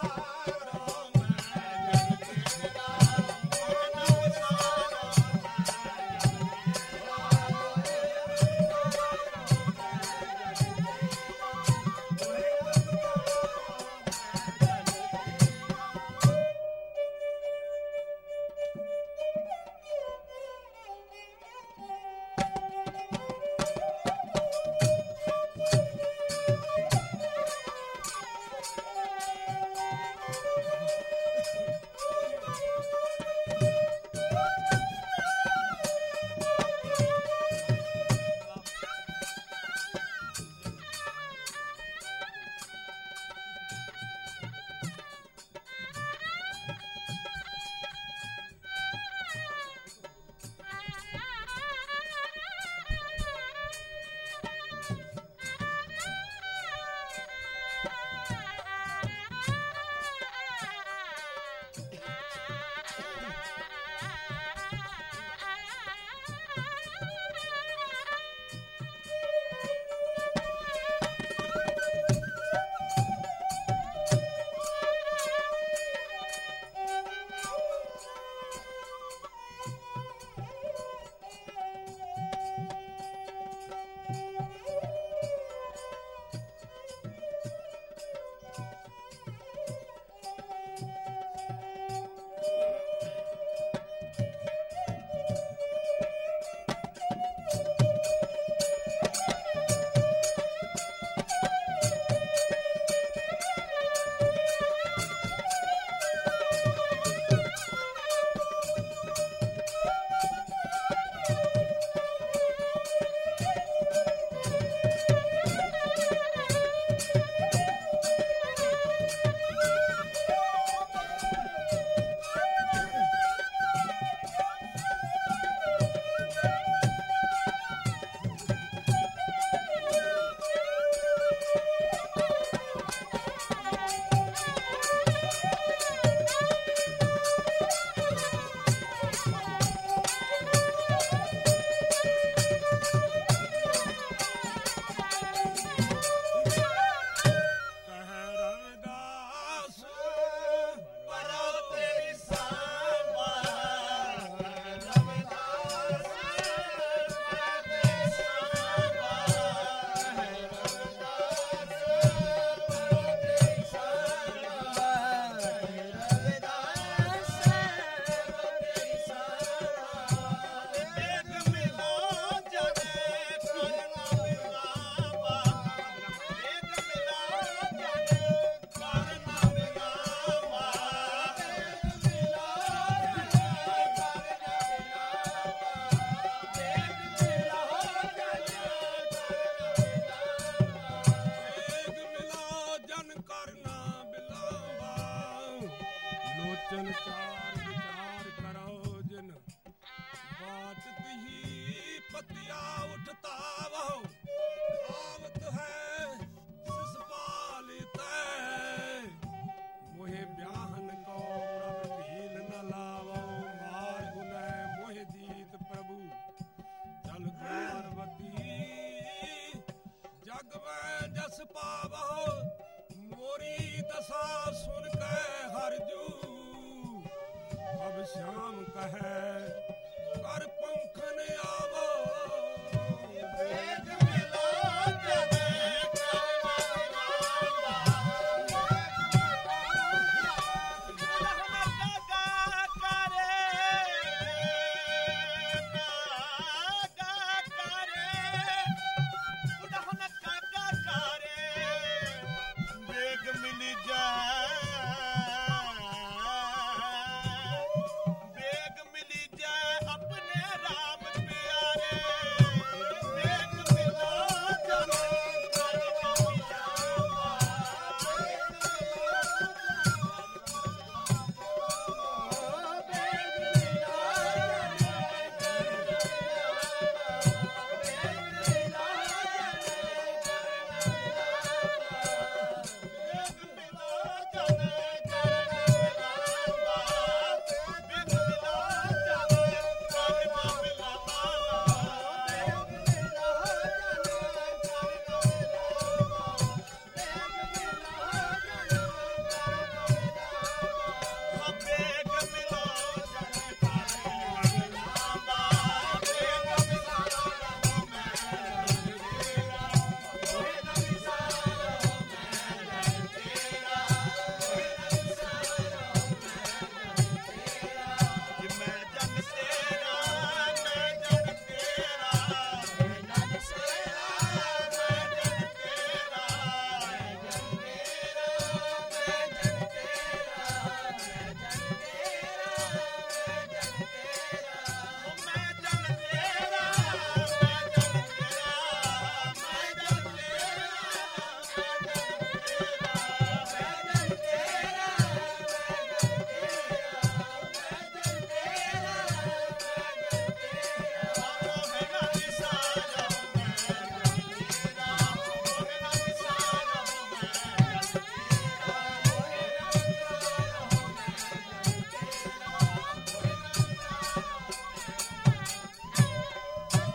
Sayonara. ਪਿਆ ਉਠਤਾ ਵਹੁ ਆਵਤ ਹੈ ਸਿਸ ਪਾਲੀ ਤੈ। ਮੋਹੇ ਬਿਆਹਨ ਕੋ ਪ੍ਰਭ ਢੀਲ ਨ ਲਾਵੋ। ਮਾਰ ਗੁਨੈ ਮੋਹੇ ਜੀਤ ਪ੍ਰਭੂ। ਜਲ ਪਾਰਵਤੀ, ਜਗ ਮੈਂ ਜਸ ਪਾਵਹੁ ਮੋਰੀ ਦਸਾ ਸੁਨ ਕੈ ਹਰਜੂ ਅਬ ਸ਼ਾਮ ਕਹੈ, ਕਰ ਪੰਖਨ ਆਵ।